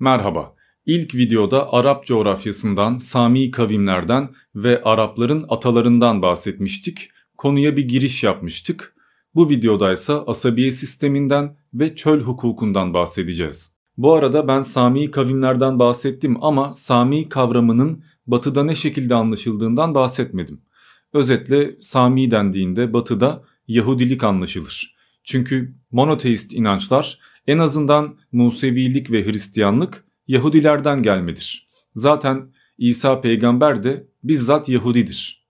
Merhaba. İlk videoda Arap coğrafyasından, Sami kavimlerden ve Arapların atalarından bahsetmiştik. Konuya bir giriş yapmıştık. Bu videoda ise asabiye sisteminden ve çöl hukukundan bahsedeceğiz. Bu arada ben Sami kavimlerden bahsettim ama Sami kavramının batıda ne şekilde anlaşıldığından bahsetmedim. Özetle Sami dendiğinde batıda Yahudilik anlaşılır. Çünkü monoteist inançlar en azından Musevilik ve Hristiyanlık Yahudilerden gelmedir. Zaten İsa peygamber de bizzat Yahudidir.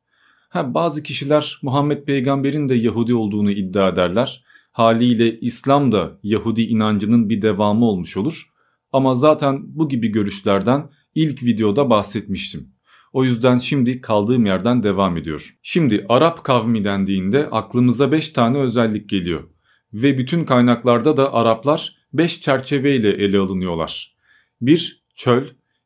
Ha, bazı kişiler Muhammed peygamberin de Yahudi olduğunu iddia ederler. Haliyle İslam da Yahudi inancının bir devamı olmuş olur. Ama zaten bu gibi görüşlerden ilk videoda bahsetmiştim. O yüzden şimdi kaldığım yerden devam ediyor. Şimdi Arap kavmi dendiğinde aklımıza 5 tane özellik geliyor. Ve bütün kaynaklarda da Araplar 5 çerçeveyle ele alınıyorlar. 1. Çöl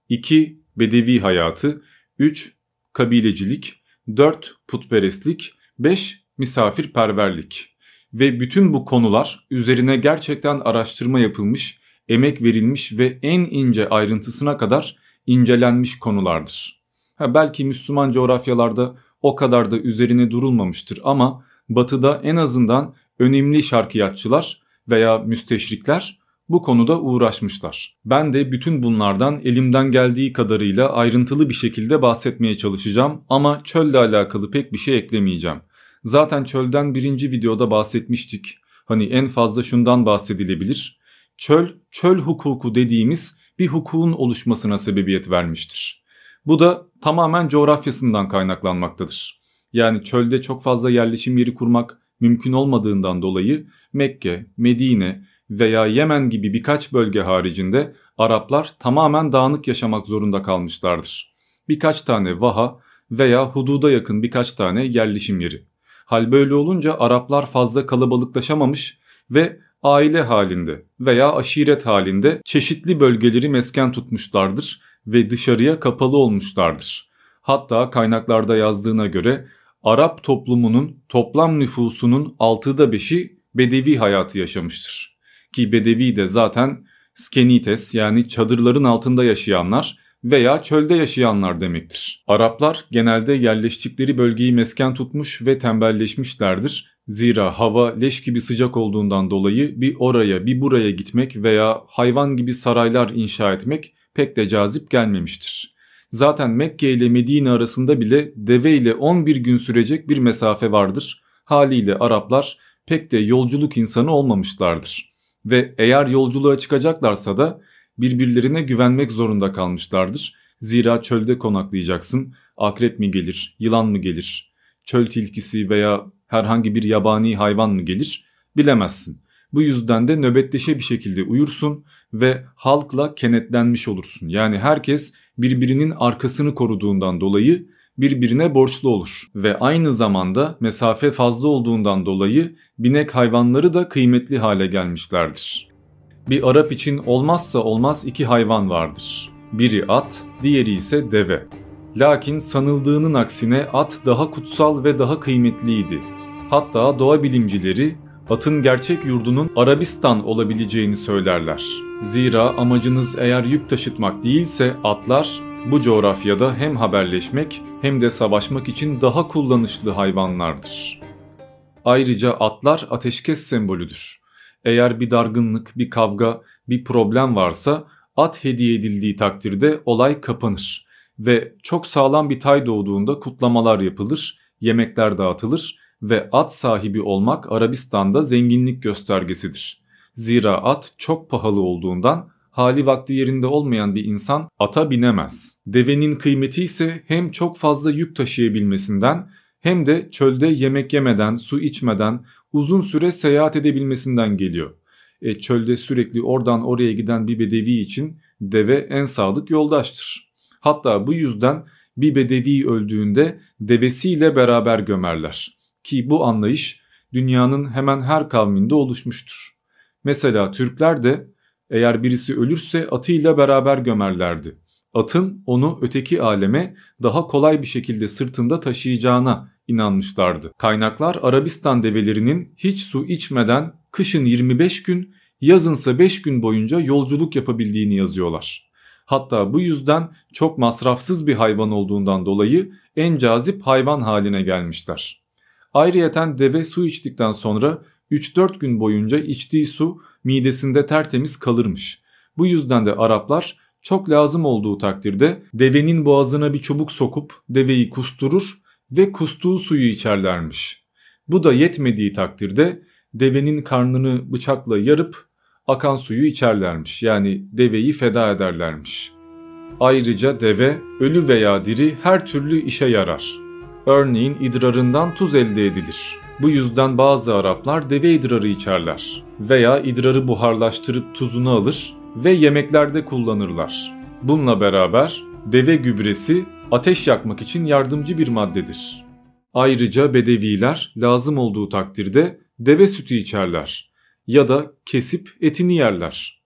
2. Bedevi hayatı 3. Kabilecilik 4. Putperestlik 5. Misafirperverlik Ve bütün bu konular üzerine gerçekten araştırma yapılmış, emek verilmiş ve en ince ayrıntısına kadar incelenmiş konulardır. Ha, belki Müslüman coğrafyalarda o kadar da üzerine durulmamıştır ama batıda en azından önemli şarkiyatçılar veya müsteşrikler bu konuda uğraşmışlar. Ben de bütün bunlardan elimden geldiği kadarıyla ayrıntılı bir şekilde bahsetmeye çalışacağım ama çölle alakalı pek bir şey eklemeyeceğim. Zaten çölden birinci videoda bahsetmiştik. Hani en fazla şundan bahsedilebilir. Çöl, çöl hukuku dediğimiz bir hukukun oluşmasına sebebiyet vermiştir. Bu da tamamen coğrafyasından kaynaklanmaktadır. Yani çölde çok fazla yerleşim yeri kurmak mümkün olmadığından dolayı Mekke, Medine veya Yemen gibi birkaç bölge haricinde Araplar tamamen dağınık yaşamak zorunda kalmışlardır. Birkaç tane vaha veya hududa yakın birkaç tane yerleşim yeri. Hal böyle olunca Araplar fazla kalabalıklaşamamış ve aile halinde veya aşiret halinde çeşitli bölgeleri mesken tutmuşlardır ve dışarıya kapalı olmuşlardır. Hatta kaynaklarda yazdığına göre Arap toplumunun toplam nüfusunun 6'da 5'i bedevi hayatı yaşamıştır. Ki bedevi de zaten skenites yani çadırların altında yaşayanlar veya çölde yaşayanlar demektir. Araplar genelde yerleştikleri bölgeyi mesken tutmuş ve tembelleşmişlerdir. Zira hava leş gibi sıcak olduğundan dolayı bir oraya bir buraya gitmek veya hayvan gibi saraylar inşa etmek pek de cazip gelmemiştir. Zaten Mekke ile Medine arasında bile deve ile 11 gün sürecek bir mesafe vardır. Haliyle Araplar pek de yolculuk insanı olmamışlardır. Ve eğer yolculuğa çıkacaklarsa da birbirlerine güvenmek zorunda kalmışlardır. Zira çölde konaklayacaksın. Akrep mi gelir, yılan mı gelir, çöl tilkisi veya herhangi bir yabani hayvan mı gelir bilemezsin. Bu yüzden de nöbetleşe bir şekilde uyursun ve halkla kenetlenmiş olursun. Yani herkes birbirinin arkasını koruduğundan dolayı birbirine borçlu olur ve aynı zamanda mesafe fazla olduğundan dolayı binek hayvanları da kıymetli hale gelmişlerdir. Bir Arap için olmazsa olmaz iki hayvan vardır. Biri at, diğeri ise deve. Lakin sanıldığının aksine at daha kutsal ve daha kıymetliydi. Hatta doğa bilimcileri atın gerçek yurdunun Arabistan olabileceğini söylerler. Zira amacınız eğer yük taşıtmak değilse atlar bu coğrafyada hem haberleşmek hem de savaşmak için daha kullanışlı hayvanlardır. Ayrıca atlar ateşkes sembolüdür. Eğer bir dargınlık, bir kavga, bir problem varsa at hediye edildiği takdirde olay kapanır ve çok sağlam bir tay doğduğunda kutlamalar yapılır, yemekler dağıtılır ve at sahibi olmak Arabistan'da zenginlik göstergesidir. Zira at çok pahalı olduğundan hali vakti yerinde olmayan bir insan ata binemez. Devenin kıymeti ise hem çok fazla yük taşıyabilmesinden hem de çölde yemek yemeden, su içmeden uzun süre seyahat edebilmesinden geliyor. E, çölde sürekli oradan oraya giden bir bedevi için deve en sadık yoldaştır. Hatta bu yüzden bir bedevi öldüğünde devesiyle beraber gömerler. Ki bu anlayış dünyanın hemen her kavminde oluşmuştur. Mesela Türkler de eğer birisi ölürse atıyla beraber gömerlerdi. Atın onu öteki aleme daha kolay bir şekilde sırtında taşıyacağına inanmışlardı. Kaynaklar Arabistan develerinin hiç su içmeden kışın 25 gün, yazınsa 5 gün boyunca yolculuk yapabildiğini yazıyorlar. Hatta bu yüzden çok masrafsız bir hayvan olduğundan dolayı en cazip hayvan haline gelmişler. Ayrıyeten deve su içtikten sonra 3-4 gün boyunca içtiği su midesinde tertemiz kalırmış. Bu yüzden de Araplar çok lazım olduğu takdirde devenin boğazına bir çubuk sokup deveyi kusturur ve kustuğu suyu içerlermiş. Bu da yetmediği takdirde devenin karnını bıçakla yarıp akan suyu içerlermiş. Yani deveyi feda ederlermiş. Ayrıca deve ölü veya diri her türlü işe yarar. Örneğin idrarından tuz elde edilir. Bu yüzden bazı Araplar deve idrarı içerler veya idrarı buharlaştırıp tuzunu alır ve yemeklerde kullanırlar. Bununla beraber deve gübresi ateş yakmak için yardımcı bir maddedir. Ayrıca bedeviler lazım olduğu takdirde deve sütü içerler ya da kesip etini yerler.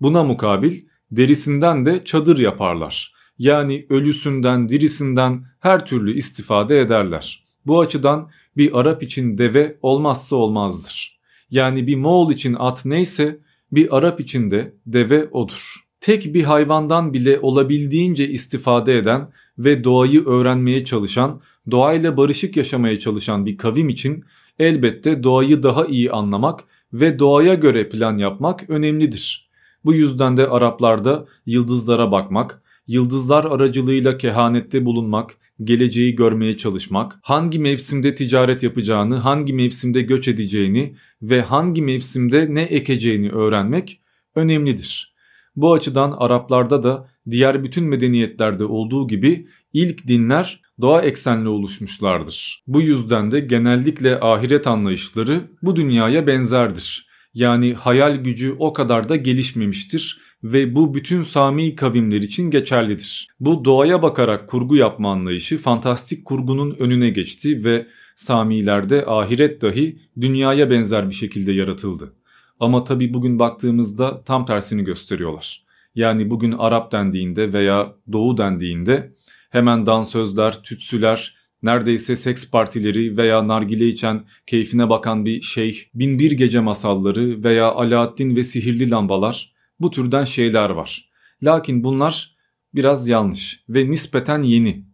Buna mukabil derisinden de çadır yaparlar. Yani ölüsünden, dirisinden her türlü istifade ederler. Bu açıdan bir Arap için deve olmazsa olmazdır. Yani bir Moğol için at neyse bir Arap için de deve odur. Tek bir hayvandan bile olabildiğince istifade eden ve doğayı öğrenmeye çalışan, doğayla barışık yaşamaya çalışan bir kavim için elbette doğayı daha iyi anlamak ve doğaya göre plan yapmak önemlidir. Bu yüzden de Araplarda yıldızlara bakmak, yıldızlar aracılığıyla kehanette bulunmak, geleceği görmeye çalışmak, hangi mevsimde ticaret yapacağını, hangi mevsimde göç edeceğini ve hangi mevsimde ne ekeceğini öğrenmek önemlidir. Bu açıdan Araplarda da diğer bütün medeniyetlerde olduğu gibi ilk dinler doğa eksenli oluşmuşlardır. Bu yüzden de genellikle ahiret anlayışları bu dünyaya benzerdir. Yani hayal gücü o kadar da gelişmemiştir ve bu bütün Sami kavimler için geçerlidir. Bu doğaya bakarak kurgu yapma anlayışı fantastik kurgunun önüne geçti ve Samilerde ahiret dahi dünyaya benzer bir şekilde yaratıldı. Ama tabi bugün baktığımızda tam tersini gösteriyorlar. Yani bugün Arap dendiğinde veya Doğu dendiğinde hemen dansözler, tütsüler, neredeyse seks partileri veya nargile içen, keyfine bakan bir şeyh, binbir gece masalları veya Alaaddin ve sihirli lambalar bu türden şeyler var. Lakin bunlar biraz yanlış ve nispeten yeni.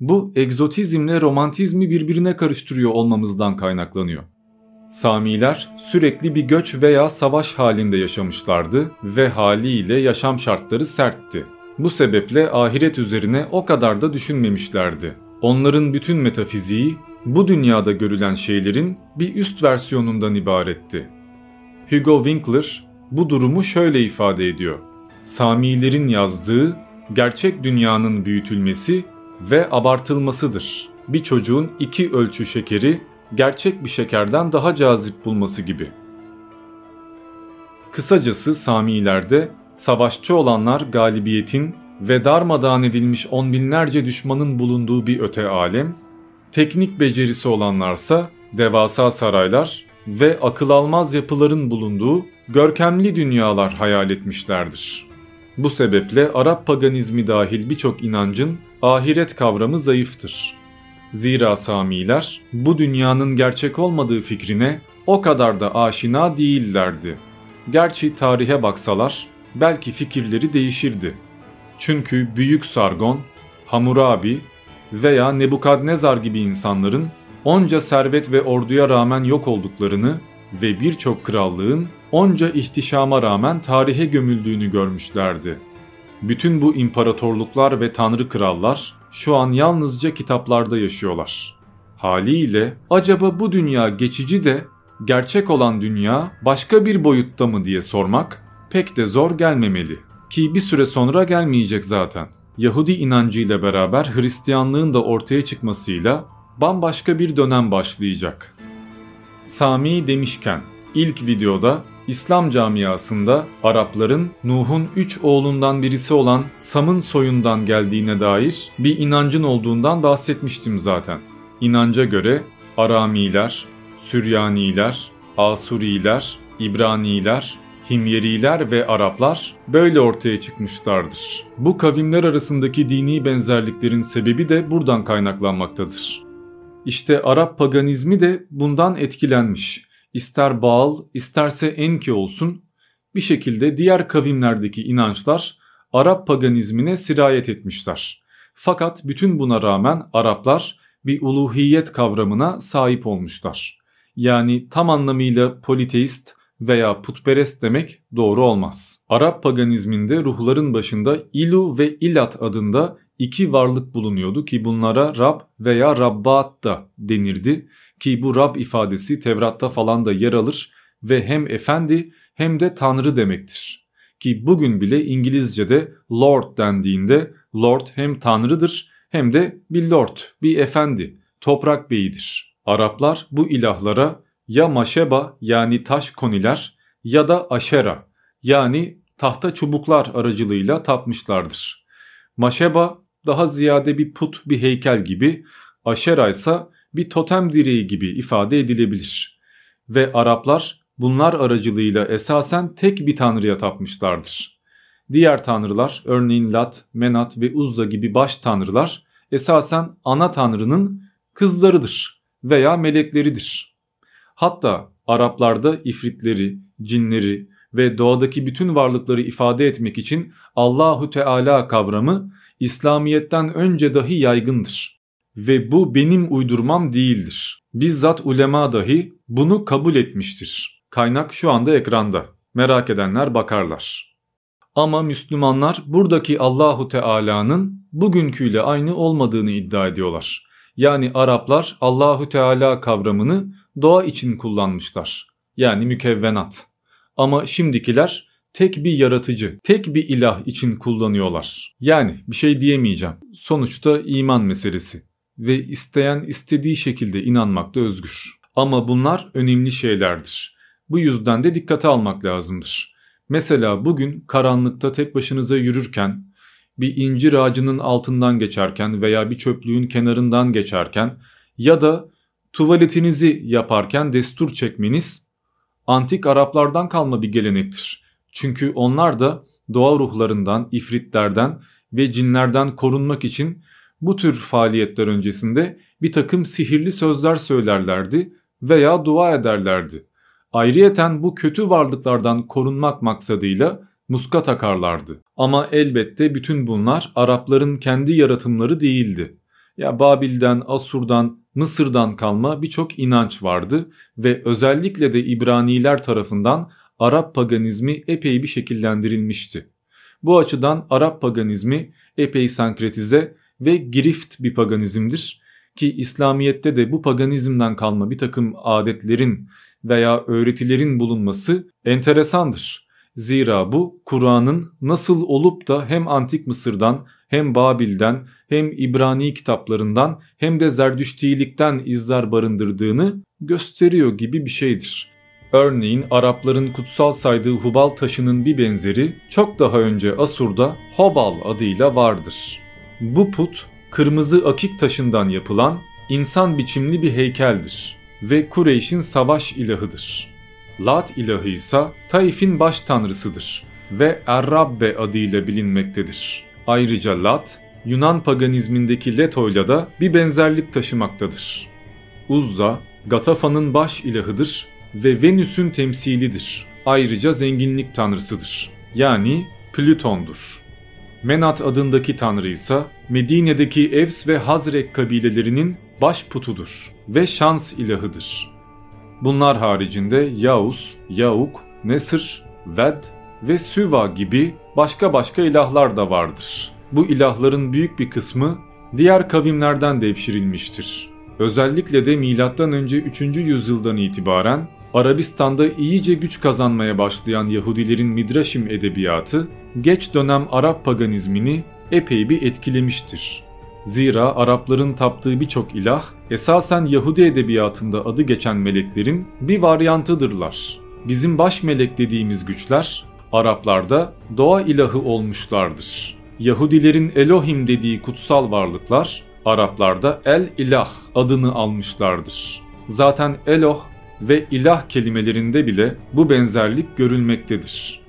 Bu egzotizmle romantizmi birbirine karıştırıyor olmamızdan kaynaklanıyor. Samiler sürekli bir göç veya savaş halinde yaşamışlardı ve haliyle yaşam şartları sertti. Bu sebeple ahiret üzerine o kadar da düşünmemişlerdi. Onların bütün metafiziği bu dünyada görülen şeylerin bir üst versiyonundan ibaretti. Hugo Winkler bu durumu şöyle ifade ediyor. Samilerin yazdığı gerçek dünyanın büyütülmesi ve abartılmasıdır. Bir çocuğun iki ölçü şekeri gerçek bir şekerden daha cazip bulması gibi. Kısacası Samilerde savaşçı olanlar galibiyetin ve darmadağın edilmiş on binlerce düşmanın bulunduğu bir öte alem, teknik becerisi olanlarsa devasa saraylar ve akıl almaz yapıların bulunduğu görkemli dünyalar hayal etmişlerdir. Bu sebeple Arap paganizmi dahil birçok inancın ahiret kavramı zayıftır. Zira Samiler bu dünyanın gerçek olmadığı fikrine o kadar da aşina değillerdi. Gerçi tarihe baksalar belki fikirleri değişirdi. Çünkü Büyük Sargon, Hammurabi veya Nebukadnezar gibi insanların onca servet ve orduya rağmen yok olduklarını ve birçok krallığın onca ihtişama rağmen tarihe gömüldüğünü görmüşlerdi. Bütün bu imparatorluklar ve tanrı krallar şu an yalnızca kitaplarda yaşıyorlar. Haliyle acaba bu dünya geçici de gerçek olan dünya başka bir boyutta mı diye sormak pek de zor gelmemeli. Ki bir süre sonra gelmeyecek zaten. Yahudi inancıyla beraber Hristiyanlığın da ortaya çıkmasıyla bambaşka bir dönem başlayacak. Sami demişken ilk videoda İslam camiasında Arapların Nuh'un üç oğlundan birisi olan Sam'ın soyundan geldiğine dair bir inancın olduğundan bahsetmiştim zaten. İnanca göre Aramiler, Süryaniler, Asuriler, İbraniler, Himyeriler ve Araplar böyle ortaya çıkmışlardır. Bu kavimler arasındaki dini benzerliklerin sebebi de buradan kaynaklanmaktadır. İşte Arap paganizmi de bundan etkilenmiş. İster Baal isterse Enki olsun bir şekilde diğer kavimlerdeki inançlar Arap paganizmine sirayet etmişler. Fakat bütün buna rağmen Araplar bir uluhiyet kavramına sahip olmuşlar. Yani tam anlamıyla politeist veya putperest demek doğru olmaz. Arap paganizminde ruhların başında Ilu ve Ilat adında iki varlık bulunuyordu ki bunlara Rab veya Rabbat da denirdi ki bu Rab ifadesi Tevrat'ta falan da yer alır ve hem efendi hem de tanrı demektir. Ki bugün bile İngilizce'de Lord dendiğinde Lord hem tanrıdır hem de bir lord, bir efendi, toprak beyidir. Araplar bu ilahlara ya maşeba yani taş koniler ya da aşera yani tahta çubuklar aracılığıyla tapmışlardır. Maşeba daha ziyade bir put bir heykel gibi, aşera ise bir totem direği gibi ifade edilebilir. Ve Araplar bunlar aracılığıyla esasen tek bir tanrıya tapmışlardır. Diğer tanrılar örneğin Lat, Menat ve Uzza gibi baş tanrılar esasen ana tanrının kızlarıdır veya melekleridir. Hatta Araplarda ifritleri, cinleri ve doğadaki bütün varlıkları ifade etmek için Allahu Teala kavramı İslamiyet'ten önce dahi yaygındır. Ve bu benim uydurmam değildir. Bizzat ulema dahi bunu kabul etmiştir. Kaynak şu anda ekranda. Merak edenler bakarlar. Ama Müslümanlar buradaki Allahu Teala'nın bugünküyle aynı olmadığını iddia ediyorlar. Yani Araplar Allahu Teala kavramını doğa için kullanmışlar. Yani mükevvenat. Ama şimdikiler tek bir yaratıcı, tek bir ilah için kullanıyorlar. Yani bir şey diyemeyeceğim. Sonuçta iman meselesi ve isteyen istediği şekilde inanmakta özgür. Ama bunlar önemli şeylerdir. Bu yüzden de dikkate almak lazımdır. Mesela bugün karanlıkta tek başınıza yürürken, bir incir ağacının altından geçerken veya bir çöplüğün kenarından geçerken ya da tuvaletinizi yaparken destur çekmeniz antik Araplardan kalma bir gelenektir. Çünkü onlar da doğa ruhlarından, ifritlerden ve cinlerden korunmak için bu tür faaliyetler öncesinde bir takım sihirli sözler söylerlerdi veya dua ederlerdi. Ayrıyeten bu kötü varlıklardan korunmak maksadıyla muska takarlardı. Ama elbette bütün bunlar Arapların kendi yaratımları değildi. Ya Babil'den, Asur'dan, Mısır'dan kalma birçok inanç vardı ve özellikle de İbraniler tarafından Arap paganizmi epey bir şekillendirilmişti. Bu açıdan Arap paganizmi epey sankretize ve girift bir paganizmdir ki İslamiyet'te de bu paganizmden kalma bir takım adetlerin veya öğretilerin bulunması enteresandır. Zira bu Kur'an'ın nasıl olup da hem Antik Mısır'dan hem Babil'den hem İbrani kitaplarından hem de Zerdüştilikten izler barındırdığını gösteriyor gibi bir şeydir. Örneğin Arapların kutsal saydığı Hubal taşının bir benzeri çok daha önce Asur'da Hobal adıyla vardır. Bu put kırmızı akik taşından yapılan insan biçimli bir heykeldir ve Kureyş'in savaş ilahıdır. Lat ilahı ise Taif'in baş tanrısıdır ve Errabbe adıyla bilinmektedir. Ayrıca Lat, Yunan paganizmindeki Leto'yla da bir benzerlik taşımaktadır. Uzza, Gatafa'nın baş ilahıdır ve Venüs'ün temsilidir. Ayrıca zenginlik tanrısıdır. Yani Plüton'dur. Menat adındaki tanrı ise Medine'deki Evs ve Hazrek kabilelerinin baş putudur ve şans ilahıdır. Bunlar haricinde Yaus, Yauk, Nesr, Ved ve Süva gibi başka başka ilahlar da vardır. Bu ilahların büyük bir kısmı diğer kavimlerden devşirilmiştir. Özellikle de M.Ö. 3. yüzyıldan itibaren Arabistan'da iyice güç kazanmaya başlayan Yahudilerin Midraşim edebiyatı geç dönem Arap paganizmini epey bir etkilemiştir. Zira Arapların taptığı birçok ilah esasen Yahudi edebiyatında adı geçen meleklerin bir varyantıdırlar. Bizim baş melek dediğimiz güçler Araplarda doğa ilahı olmuşlardır. Yahudilerin Elohim dediği kutsal varlıklar Araplarda El İlah adını almışlardır. Zaten Eloh ve ilah kelimelerinde bile bu benzerlik görülmektedir.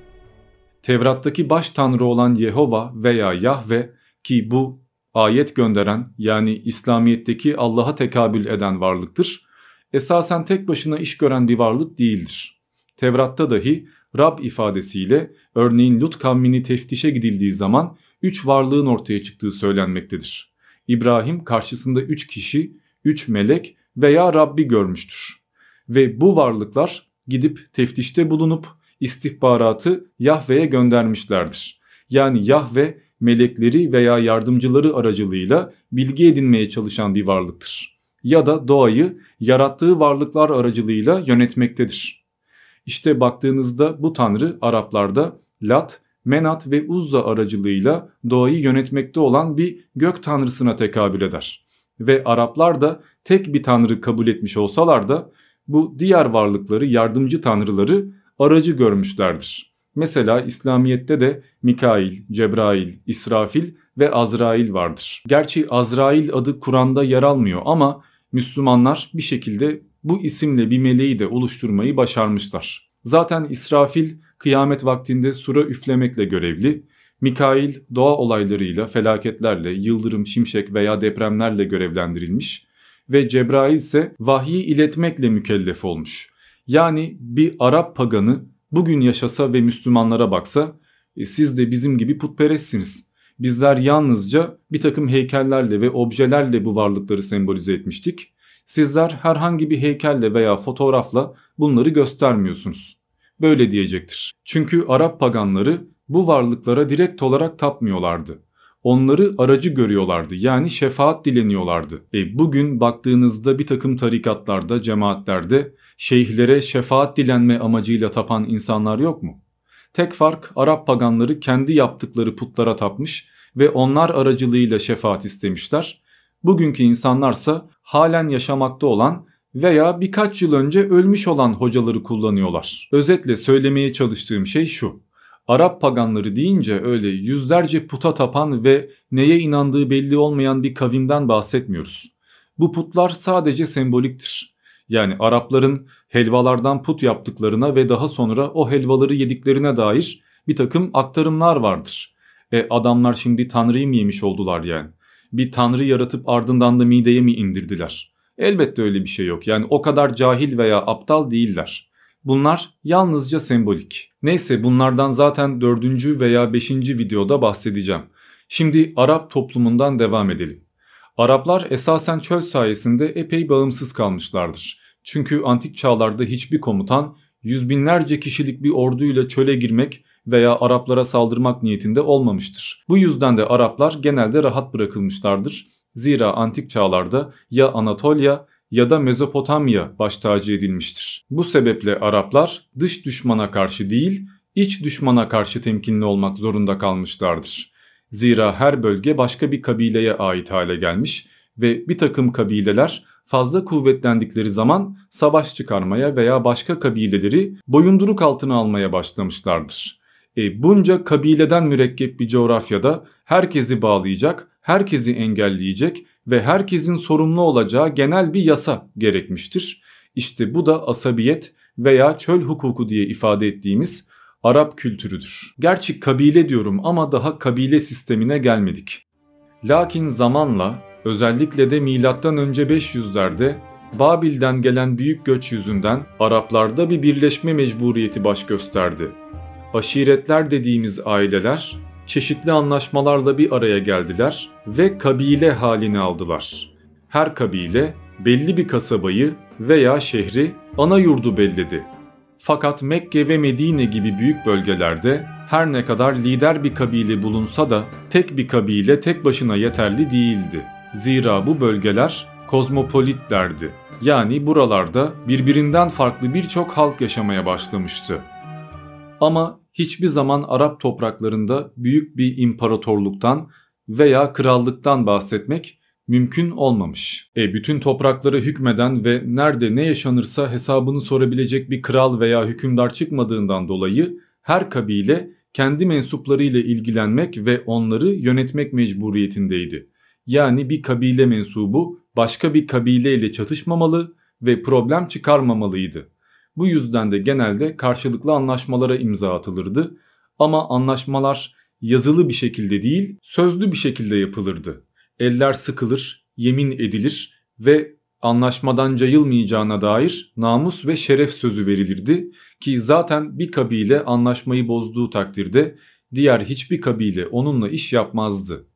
Tevrat'taki baş tanrı olan Yehova veya Yahve ki bu ayet gönderen yani İslamiyet'teki Allah'a tekabül eden varlıktır. Esasen tek başına iş gören bir varlık değildir. Tevrat'ta dahi Rab ifadesiyle örneğin Lut kavmini teftişe gidildiği zaman üç varlığın ortaya çıktığı söylenmektedir. İbrahim karşısında üç kişi, üç melek veya Rabbi görmüştür. Ve bu varlıklar gidip teftişte bulunup istihbaratı Yahve'ye göndermişlerdir. Yani Yahve melekleri veya yardımcıları aracılığıyla bilgi edinmeye çalışan bir varlıktır. Ya da doğayı yarattığı varlıklar aracılığıyla yönetmektedir. İşte baktığınızda bu tanrı Araplarda Lat, Menat ve Uzza aracılığıyla doğayı yönetmekte olan bir gök tanrısına tekabül eder. Ve Araplar da tek bir tanrı kabul etmiş olsalar da bu diğer varlıkları yardımcı tanrıları aracı görmüşlerdir. Mesela İslamiyet'te de Mikail, Cebrail, İsrafil ve Azrail vardır. Gerçi Azrail adı Kur'an'da yer almıyor ama Müslümanlar bir şekilde bu isimle bir meleği de oluşturmayı başarmışlar. Zaten İsrafil kıyamet vaktinde sura üflemekle görevli, Mikail doğa olaylarıyla, felaketlerle, yıldırım, şimşek veya depremlerle görevlendirilmiş ve Cebrail ise vahyi iletmekle mükellef olmuş. Yani bir Arap paganı bugün yaşasa ve Müslümanlara baksa e, siz de bizim gibi putperestsiniz. Bizler yalnızca bir takım heykellerle ve objelerle bu varlıkları sembolize etmiştik. Sizler herhangi bir heykelle veya fotoğrafla bunları göstermiyorsunuz. Böyle diyecektir. Çünkü Arap paganları bu varlıklara direkt olarak tapmıyorlardı. Onları aracı görüyorlardı yani şefaat dileniyorlardı. E bugün baktığınızda bir takım tarikatlarda, cemaatlerde şeyhlere şefaat dilenme amacıyla tapan insanlar yok mu? Tek fark Arap paganları kendi yaptıkları putlara tapmış ve onlar aracılığıyla şefaat istemişler. Bugünkü insanlarsa halen yaşamakta olan veya birkaç yıl önce ölmüş olan hocaları kullanıyorlar. Özetle söylemeye çalıştığım şey şu. Arap paganları deyince öyle yüzlerce puta tapan ve neye inandığı belli olmayan bir kavimden bahsetmiyoruz. Bu putlar sadece semboliktir. Yani Arapların helvalardan put yaptıklarına ve daha sonra o helvaları yediklerine dair bir takım aktarımlar vardır. E adamlar şimdi tanrıyı mı yemiş oldular yani? Bir tanrı yaratıp ardından da mideye mi indirdiler? Elbette öyle bir şey yok. Yani o kadar cahil veya aptal değiller. Bunlar yalnızca sembolik. Neyse bunlardan zaten dördüncü veya beşinci videoda bahsedeceğim. Şimdi Arap toplumundan devam edelim. Araplar esasen çöl sayesinde epey bağımsız kalmışlardır. Çünkü antik çağlarda hiçbir komutan yüz binlerce kişilik bir orduyla çöle girmek veya Araplara saldırmak niyetinde olmamıştır. Bu yüzden de Araplar genelde rahat bırakılmışlardır. Zira antik çağlarda ya Anatolia ya da Mezopotamya baş tacı edilmiştir. Bu sebeple Araplar dış düşmana karşı değil, iç düşmana karşı temkinli olmak zorunda kalmışlardır. Zira her bölge başka bir kabileye ait hale gelmiş ve bir takım kabileler fazla kuvvetlendikleri zaman savaş çıkarmaya veya başka kabileleri boyunduruk altına almaya başlamışlardır. E, bunca kabileden mürekkep bir coğrafyada herkesi bağlayacak, herkesi engelleyecek ve herkesin sorumlu olacağı genel bir yasa gerekmiştir. İşte bu da asabiyet veya çöl hukuku diye ifade ettiğimiz Arap kültürüdür. Gerçi kabile diyorum ama daha kabile sistemine gelmedik. Lakin zamanla özellikle de milattan önce 500'lerde Babil'den gelen büyük göç yüzünden Araplarda bir birleşme mecburiyeti baş gösterdi. Aşiretler dediğimiz aileler çeşitli anlaşmalarla bir araya geldiler ve kabile halini aldılar. Her kabile belli bir kasabayı veya şehri ana yurdu belledi. Fakat Mekke ve Medine gibi büyük bölgelerde her ne kadar lider bir kabile bulunsa da tek bir kabile tek başına yeterli değildi. Zira bu bölgeler kozmopolitlerdi. Yani buralarda birbirinden farklı birçok halk yaşamaya başlamıştı. Ama hiçbir zaman Arap topraklarında büyük bir imparatorluktan veya krallıktan bahsetmek mümkün olmamış. E bütün topraklara hükmeden ve nerede ne yaşanırsa hesabını sorabilecek bir kral veya hükümdar çıkmadığından dolayı her kabile kendi mensuplarıyla ilgilenmek ve onları yönetmek mecburiyetindeydi. Yani bir kabile mensubu başka bir kabileyle çatışmamalı ve problem çıkarmamalıydı. Bu yüzden de genelde karşılıklı anlaşmalara imza atılırdı ama anlaşmalar yazılı bir şekilde değil sözlü bir şekilde yapılırdı. Eller sıkılır, yemin edilir ve anlaşmadan cayılmayacağına dair namus ve şeref sözü verilirdi ki zaten bir kabile anlaşmayı bozduğu takdirde diğer hiçbir kabile onunla iş yapmazdı.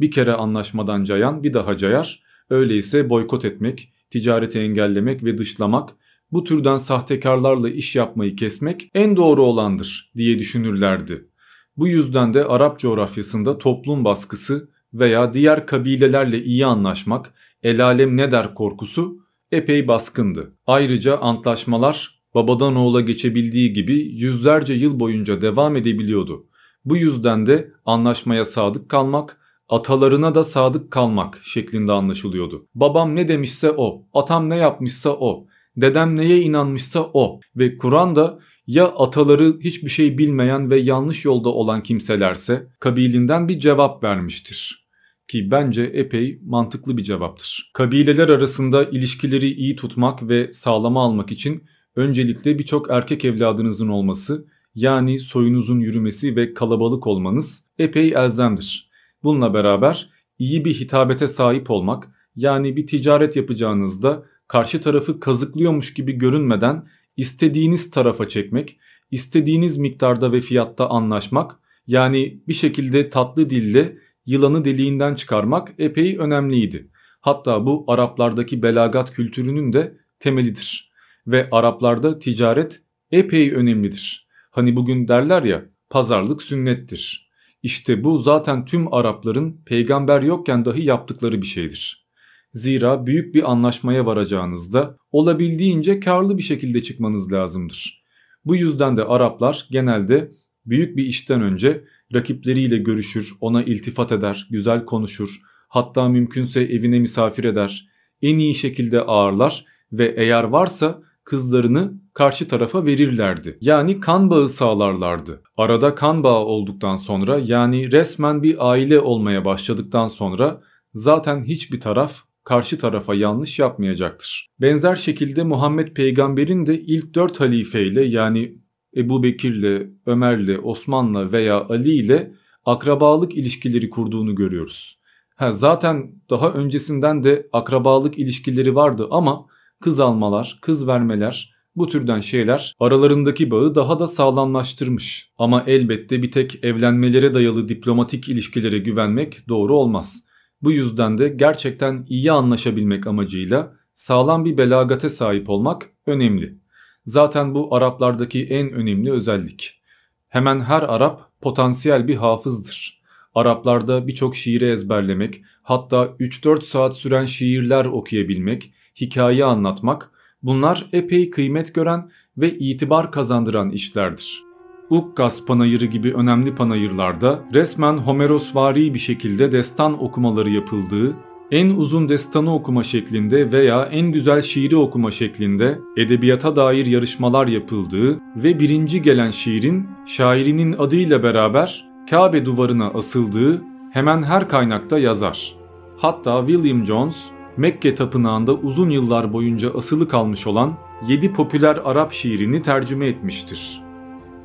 Bir kere anlaşmadan cayan bir daha cayar, öyleyse boykot etmek, ticareti engellemek ve dışlamak, bu türden sahtekarlarla iş yapmayı kesmek en doğru olandır diye düşünürlerdi. Bu yüzden de Arap coğrafyasında toplum baskısı veya diğer kabilelerle iyi anlaşmak, el alem ne der korkusu epey baskındı. Ayrıca antlaşmalar babadan oğula geçebildiği gibi yüzlerce yıl boyunca devam edebiliyordu. Bu yüzden de anlaşmaya sadık kalmak, atalarına da sadık kalmak şeklinde anlaşılıyordu. Babam ne demişse o, atam ne yapmışsa o, dedem neye inanmışsa o ve Kur'an da ya ataları hiçbir şey bilmeyen ve yanlış yolda olan kimselerse kabilinden bir cevap vermiştir. Ki bence epey mantıklı bir cevaptır. Kabileler arasında ilişkileri iyi tutmak ve sağlama almak için öncelikle birçok erkek evladınızın olması yani soyunuzun yürümesi ve kalabalık olmanız epey elzemdir. Bununla beraber iyi bir hitabete sahip olmak yani bir ticaret yapacağınızda karşı tarafı kazıklıyormuş gibi görünmeden istediğiniz tarafa çekmek, istediğiniz miktarda ve fiyatta anlaşmak yani bir şekilde tatlı dille yılanı deliğinden çıkarmak epey önemliydi. Hatta bu Araplardaki belagat kültürünün de temelidir. Ve Araplarda ticaret epey önemlidir. Hani bugün derler ya pazarlık sünnettir. İşte bu zaten tüm Arapların peygamber yokken dahi yaptıkları bir şeydir. Zira büyük bir anlaşmaya varacağınızda olabildiğince karlı bir şekilde çıkmanız lazımdır. Bu yüzden de Araplar genelde büyük bir işten önce rakipleriyle görüşür, ona iltifat eder, güzel konuşur, hatta mümkünse evine misafir eder, en iyi şekilde ağırlar ve eğer varsa kızlarını karşı tarafa verirlerdi. Yani kan bağı sağlarlardı. Arada kan bağı olduktan sonra yani resmen bir aile olmaya başladıktan sonra zaten hiçbir taraf karşı tarafa yanlış yapmayacaktır. Benzer şekilde Muhammed peygamberin de ilk dört halifeyle yani Ebu Bekir'le, Ömer'le, Osman'la veya Ali ile akrabalık ilişkileri kurduğunu görüyoruz. Ha, zaten daha öncesinden de akrabalık ilişkileri vardı ama kız almalar, kız vermeler bu türden şeyler aralarındaki bağı daha da sağlamlaştırmış. Ama elbette bir tek evlenmelere dayalı diplomatik ilişkilere güvenmek doğru olmaz. Bu yüzden de gerçekten iyi anlaşabilmek amacıyla sağlam bir belagate sahip olmak önemli. Zaten bu Araplardaki en önemli özellik. Hemen her Arap potansiyel bir hafızdır. Araplarda birçok şiiri ezberlemek, hatta 3-4 saat süren şiirler okuyabilmek, hikaye anlatmak bunlar epey kıymet gören ve itibar kazandıran işlerdir. Ukkas panayırı gibi önemli panayırlarda resmen Homerosvari bir şekilde destan okumaları yapıldığı, en uzun destanı okuma şeklinde veya en güzel şiiri okuma şeklinde edebiyata dair yarışmalar yapıldığı ve birinci gelen şiirin şairinin adıyla beraber Kabe duvarına asıldığı hemen her kaynakta yazar. Hatta William Jones Mekke tapınağında uzun yıllar boyunca asılı kalmış olan 7 popüler Arap şiirini tercüme etmiştir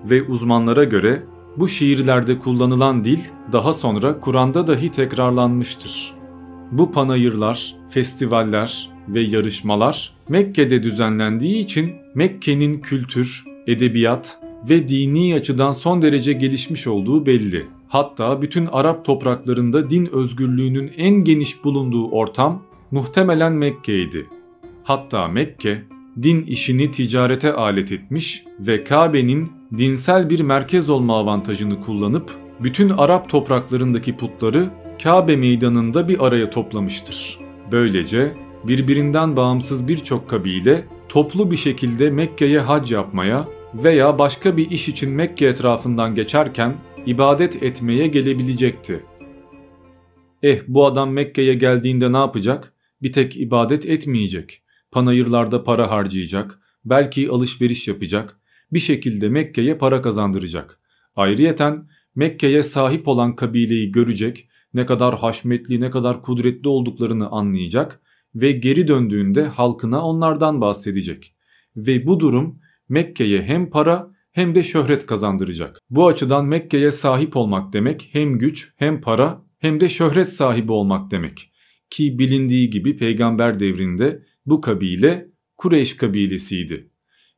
ve uzmanlara göre bu şiirlerde kullanılan dil daha sonra Kur'an'da dahi tekrarlanmıştır. Bu panayırlar, festivaller ve yarışmalar Mekke'de düzenlendiği için Mekke'nin kültür, edebiyat ve dini açıdan son derece gelişmiş olduğu belli. Hatta bütün Arap topraklarında din özgürlüğünün en geniş bulunduğu ortam muhtemelen Mekke'ydi. Hatta Mekke din işini ticarete alet etmiş ve Kabe'nin dinsel bir merkez olma avantajını kullanıp bütün Arap topraklarındaki putları Kabe meydanında bir araya toplamıştır. Böylece birbirinden bağımsız birçok kabile toplu bir şekilde Mekke'ye hac yapmaya veya başka bir iş için Mekke etrafından geçerken ibadet etmeye gelebilecekti. Eh bu adam Mekke'ye geldiğinde ne yapacak? Bir tek ibadet etmeyecek. Panayırlarda para harcayacak, belki alışveriş yapacak, bir şekilde Mekke'ye para kazandıracak. Ayrıyeten Mekke'ye sahip olan kabileyi görecek, ne kadar haşmetli, ne kadar kudretli olduklarını anlayacak ve geri döndüğünde halkına onlardan bahsedecek. Ve bu durum Mekke'ye hem para hem de şöhret kazandıracak. Bu açıdan Mekke'ye sahip olmak demek hem güç hem para hem de şöhret sahibi olmak demek. Ki bilindiği gibi peygamber devrinde Bu kabile Kureyş kabilesiydi.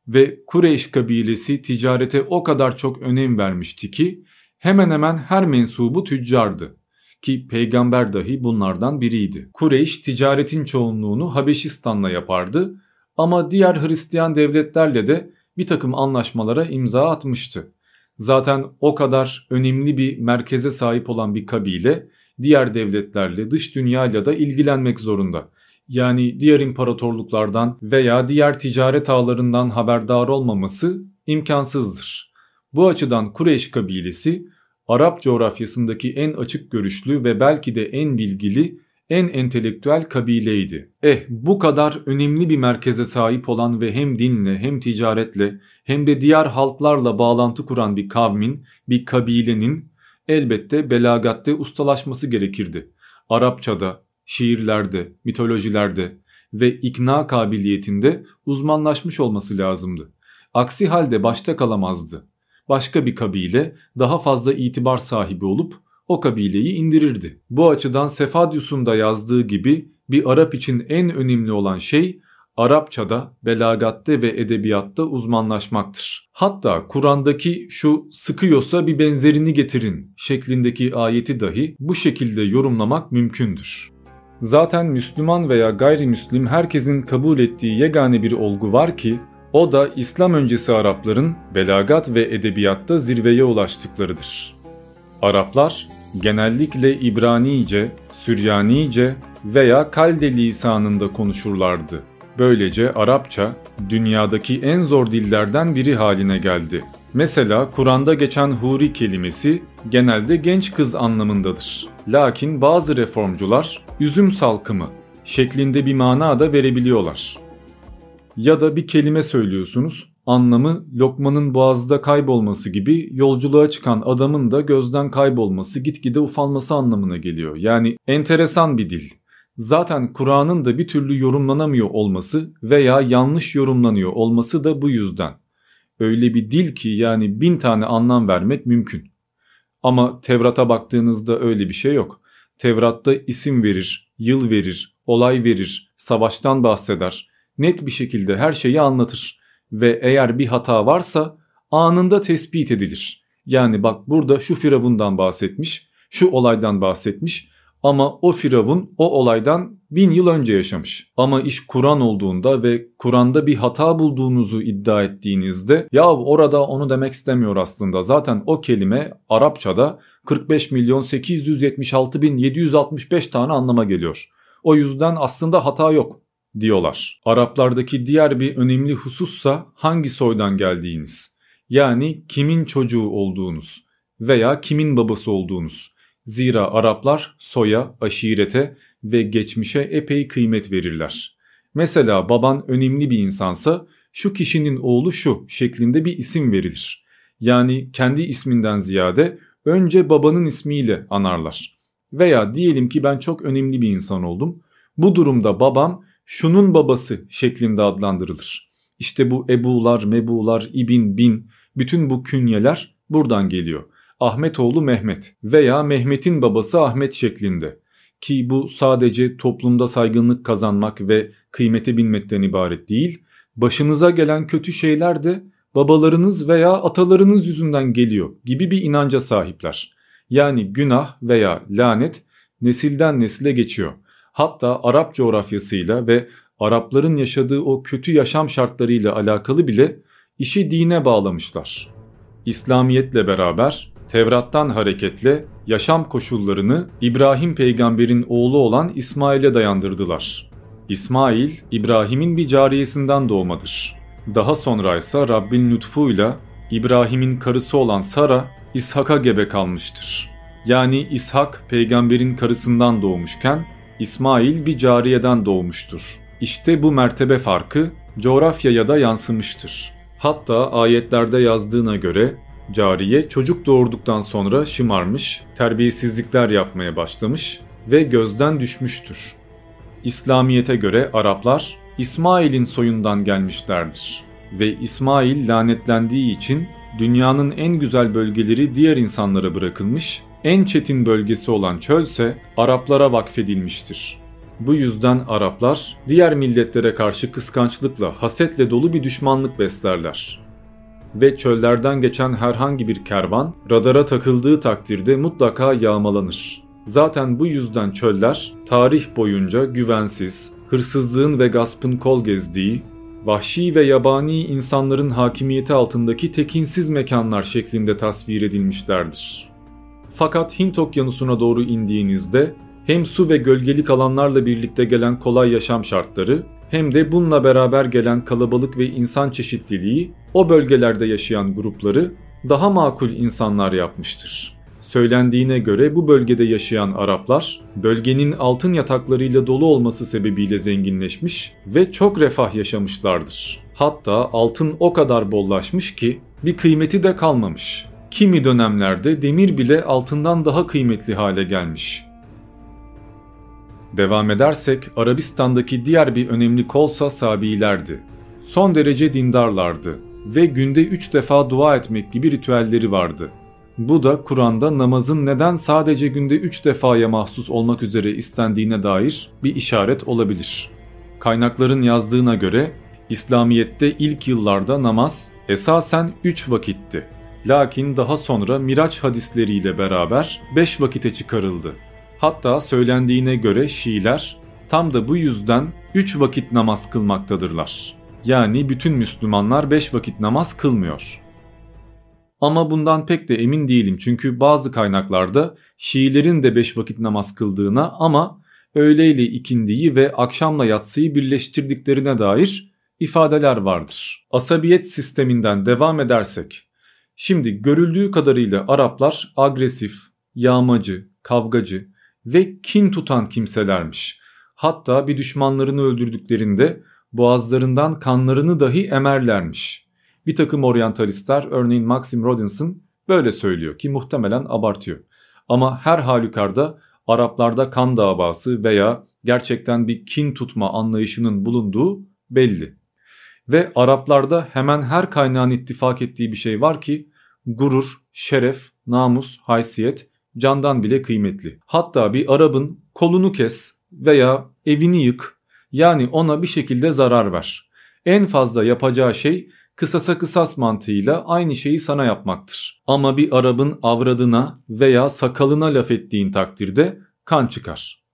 Ve Kureyş kabilesi ticarete o kadar çok önem vermişti ki hemen hemen her mensubu tüccardı ki peygamber dahi bunlardan biriydi. Kureyş ticaretin çoğunluğunu Habeşistan'la yapardı ama diğer Hristiyan devletlerle de bir takım anlaşmalara imza atmıştı. Zaten o kadar önemli bir merkeze sahip olan bir kabile diğer devletlerle dış dünyayla da ilgilenmek zorunda. Yani diğer imparatorluklardan veya diğer ticaret ağlarından haberdar olmaması imkansızdır. Bu açıdan Kureyş kabilesi Arap coğrafyasındaki en açık görüşlü ve belki de en bilgili, en entelektüel kabileydi. Eh bu kadar önemli bir merkeze sahip olan ve hem dinle hem ticaretle hem de diğer halklarla bağlantı kuran bir kavmin, bir kabilenin elbette belagatte ustalaşması gerekirdi. Arapçada, şiirlerde, mitolojilerde ve ikna kabiliyetinde uzmanlaşmış olması lazımdı. Aksi halde başta kalamazdı başka bir kabile daha fazla itibar sahibi olup o kabileyi indirirdi. Bu açıdan Sefadius'un da yazdığı gibi bir Arap için en önemli olan şey Arapçada, belagatte ve edebiyatta uzmanlaşmaktır. Hatta Kur'an'daki şu sıkıyorsa bir benzerini getirin şeklindeki ayeti dahi bu şekilde yorumlamak mümkündür. Zaten Müslüman veya gayrimüslim herkesin kabul ettiği yegane bir olgu var ki o da İslam öncesi Arapların belagat ve edebiyatta zirveye ulaştıklarıdır. Araplar genellikle İbranice, Süryanice veya Kalde lisanında konuşurlardı. Böylece Arapça dünyadaki en zor dillerden biri haline geldi. Mesela Kur'an'da geçen huri kelimesi genelde genç kız anlamındadır. Lakin bazı reformcular üzüm salkımı şeklinde bir mana da verebiliyorlar. Ya da bir kelime söylüyorsunuz anlamı lokmanın boğazda kaybolması gibi yolculuğa çıkan adamın da gözden kaybolması gitgide ufalması anlamına geliyor. Yani enteresan bir dil. Zaten Kur'an'ın da bir türlü yorumlanamıyor olması veya yanlış yorumlanıyor olması da bu yüzden. Öyle bir dil ki yani bin tane anlam vermek mümkün. Ama Tevrat'a baktığınızda öyle bir şey yok. Tevrat'ta isim verir, yıl verir, olay verir, savaştan bahseder, net bir şekilde her şeyi anlatır ve eğer bir hata varsa anında tespit edilir. Yani bak burada şu firavundan bahsetmiş, şu olaydan bahsetmiş ama o firavun o olaydan bin yıl önce yaşamış. Ama iş Kur'an olduğunda ve Kur'an'da bir hata bulduğunuzu iddia ettiğinizde ya orada onu demek istemiyor aslında. Zaten o kelime Arapçada 45 milyon 876 bin 765 tane anlama geliyor. O yüzden aslında hata yok diyorlar. Araplardaki diğer bir önemli husussa hangi soydan geldiğiniz. Yani kimin çocuğu olduğunuz veya kimin babası olduğunuz. Zira Araplar soya, aşirete ve geçmişe epey kıymet verirler. Mesela baban önemli bir insansa şu kişinin oğlu şu şeklinde bir isim verilir. Yani kendi isminden ziyade önce babanın ismiyle anarlar. Veya diyelim ki ben çok önemli bir insan oldum. Bu durumda babam şunun babası şeklinde adlandırılır. İşte bu Ebu'lar, Mebu'lar, İbin, Bin bütün bu künyeler buradan geliyor. Ahmetoğlu Mehmet veya Mehmet'in babası Ahmet şeklinde. Ki bu sadece toplumda saygınlık kazanmak ve kıymete binmekten ibaret değil, başınıza gelen kötü şeyler de babalarınız veya atalarınız yüzünden geliyor gibi bir inanca sahipler. Yani günah veya lanet nesilden nesile geçiyor hatta Arap coğrafyasıyla ve Arapların yaşadığı o kötü yaşam şartlarıyla alakalı bile işi dine bağlamışlar. İslamiyetle beraber Tevrat'tan hareketle yaşam koşullarını İbrahim peygamberin oğlu olan İsmail'e dayandırdılar. İsmail, İbrahim'in bir cariyesinden doğmadır. Daha sonra ise Rabbin lütfuyla İbrahim'in karısı olan Sara, İshak'a gebe kalmıştır. Yani İshak peygamberin karısından doğmuşken İsmail bir cariyeden doğmuştur. İşte bu mertebe farkı coğrafyaya da yansımıştır. Hatta ayetlerde yazdığına göre cariye çocuk doğurduktan sonra şımarmış, terbiyesizlikler yapmaya başlamış ve gözden düşmüştür. İslamiyete göre Araplar İsmail'in soyundan gelmişlerdir ve İsmail lanetlendiği için dünyanın en güzel bölgeleri diğer insanlara bırakılmış en çetin bölgesi olan çölse Araplara vakfedilmiştir. Bu yüzden Araplar diğer milletlere karşı kıskançlıkla, hasetle dolu bir düşmanlık beslerler. Ve çöllerden geçen herhangi bir kervan radara takıldığı takdirde mutlaka yağmalanır. Zaten bu yüzden çöller tarih boyunca güvensiz, hırsızlığın ve gaspın kol gezdiği, vahşi ve yabani insanların hakimiyeti altındaki tekinsiz mekanlar şeklinde tasvir edilmişlerdir. Fakat Hint okyanusuna doğru indiğinizde hem su ve gölgelik alanlarla birlikte gelen kolay yaşam şartları hem de bununla beraber gelen kalabalık ve insan çeşitliliği o bölgelerde yaşayan grupları daha makul insanlar yapmıştır. Söylendiğine göre bu bölgede yaşayan Araplar bölgenin altın yataklarıyla dolu olması sebebiyle zenginleşmiş ve çok refah yaşamışlardır. Hatta altın o kadar bollaşmış ki bir kıymeti de kalmamış. Kimi dönemlerde demir bile altından daha kıymetli hale gelmiş. Devam edersek Arabistan'daki diğer bir önemli kolsa Sabilerdi. Son derece dindarlardı ve günde üç defa dua etmek gibi ritüelleri vardı. Bu da Kur'an'da namazın neden sadece günde 3 defaya mahsus olmak üzere istendiğine dair bir işaret olabilir. Kaynakların yazdığına göre İslamiyet'te ilk yıllarda namaz esasen 3 vakitti. Lakin daha sonra Miraç hadisleriyle beraber 5 vakite çıkarıldı. Hatta söylendiğine göre Şiiler tam da bu yüzden 3 vakit namaz kılmaktadırlar. Yani bütün Müslümanlar 5 vakit namaz kılmıyor. Ama bundan pek de emin değilim çünkü bazı kaynaklarda Şiilerin de 5 vakit namaz kıldığına ama öğleyle ikindiyi ve akşamla yatsıyı birleştirdiklerine dair ifadeler vardır. Asabiyet sisteminden devam edersek. Şimdi görüldüğü kadarıyla Araplar agresif, yağmacı, kavgacı ve kin tutan kimselermiş. Hatta bir düşmanlarını öldürdüklerinde boğazlarından kanlarını dahi emerlermiş. Bir takım oryantalistler örneğin Maxim Rodinson böyle söylüyor ki muhtemelen abartıyor. Ama her halükarda Araplarda kan davası veya gerçekten bir kin tutma anlayışının bulunduğu belli. Ve Araplarda hemen her kaynağın ittifak ettiği bir şey var ki gurur, şeref, namus, haysiyet candan bile kıymetli. Hatta bir Arap'ın kolunu kes veya evini yık yani ona bir şekilde zarar ver. En fazla yapacağı şey kısasa kısas mantığıyla aynı şeyi sana yapmaktır. Ama bir Arap'ın avradına veya sakalına laf ettiğin takdirde kan çıkar.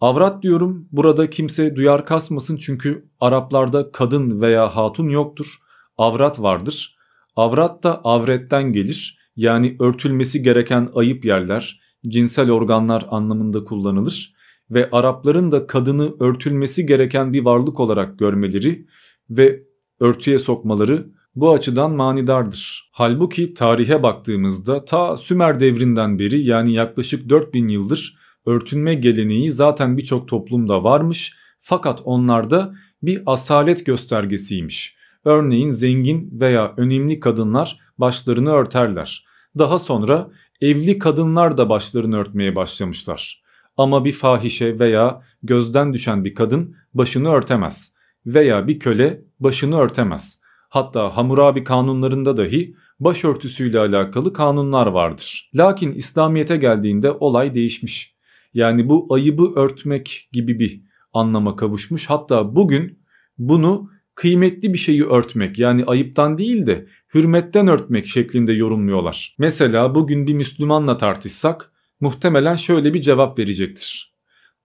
Avrat diyorum burada kimse duyar kasmasın çünkü Araplarda kadın veya hatun yoktur. Avrat vardır. Avrat da avretten gelir. Yani örtülmesi gereken ayıp yerler, cinsel organlar anlamında kullanılır ve Arapların da kadını örtülmesi gereken bir varlık olarak görmeleri ve örtüye sokmaları bu açıdan manidardır. Halbuki tarihe baktığımızda ta Sümer devrinden beri yani yaklaşık 4000 yıldır örtünme geleneği zaten birçok toplumda varmış fakat onlarda bir asalet göstergesiymiş. Örneğin zengin veya önemli kadınlar başlarını örterler. Daha sonra evli kadınlar da başlarını örtmeye başlamışlar. Ama bir fahişe veya gözden düşen bir kadın başını örtemez veya bir köle başını örtemez. Hatta Hammurabi kanunlarında dahi başörtüsüyle alakalı kanunlar vardır. Lakin İslamiyet'e geldiğinde olay değişmiş. Yani bu ayıbı örtmek gibi bir anlama kavuşmuş. Hatta bugün bunu kıymetli bir şeyi örtmek yani ayıptan değil de hürmetten örtmek şeklinde yorumluyorlar. Mesela bugün bir Müslümanla tartışsak muhtemelen şöyle bir cevap verecektir.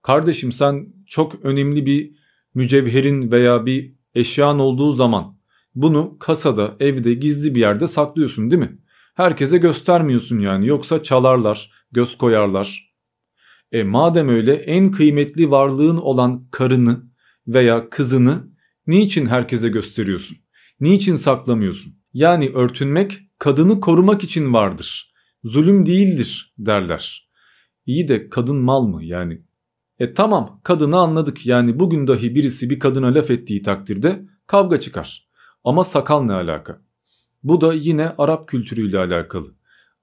Kardeşim sen çok önemli bir mücevherin veya bir eşyan olduğu zaman bunu kasada, evde, gizli bir yerde saklıyorsun değil mi? Herkese göstermiyorsun yani yoksa çalarlar, göz koyarlar. E madem öyle en kıymetli varlığın olan karını veya kızını niçin herkese gösteriyorsun? Niçin saklamıyorsun? Yani örtünmek kadını korumak için vardır. Zulüm değildir derler. İyi de kadın mal mı yani e tamam kadını anladık yani bugün dahi birisi bir kadına laf ettiği takdirde kavga çıkar. Ama sakal ne alaka? Bu da yine Arap kültürüyle alakalı.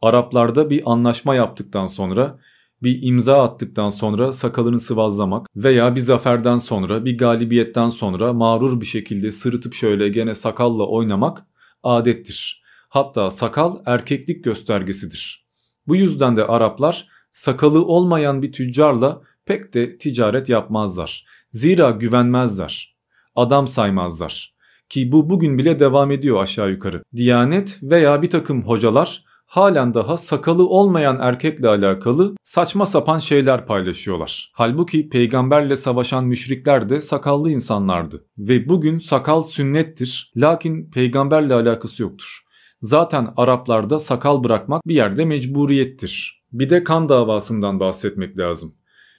Araplarda bir anlaşma yaptıktan sonra bir imza attıktan sonra sakalını sıvazlamak veya bir zaferden sonra bir galibiyetten sonra mağrur bir şekilde sırıtıp şöyle gene sakalla oynamak adettir. Hatta sakal erkeklik göstergesidir. Bu yüzden de Araplar sakalı olmayan bir tüccarla pek de ticaret yapmazlar. Zira güvenmezler. Adam saymazlar. Ki bu bugün bile devam ediyor aşağı yukarı. Diyanet veya bir takım hocalar halen daha sakalı olmayan erkekle alakalı saçma sapan şeyler paylaşıyorlar. Halbuki peygamberle savaşan müşrikler de sakallı insanlardı. Ve bugün sakal sünnettir lakin peygamberle alakası yoktur. Zaten Araplarda sakal bırakmak bir yerde mecburiyettir. Bir de kan davasından bahsetmek lazım.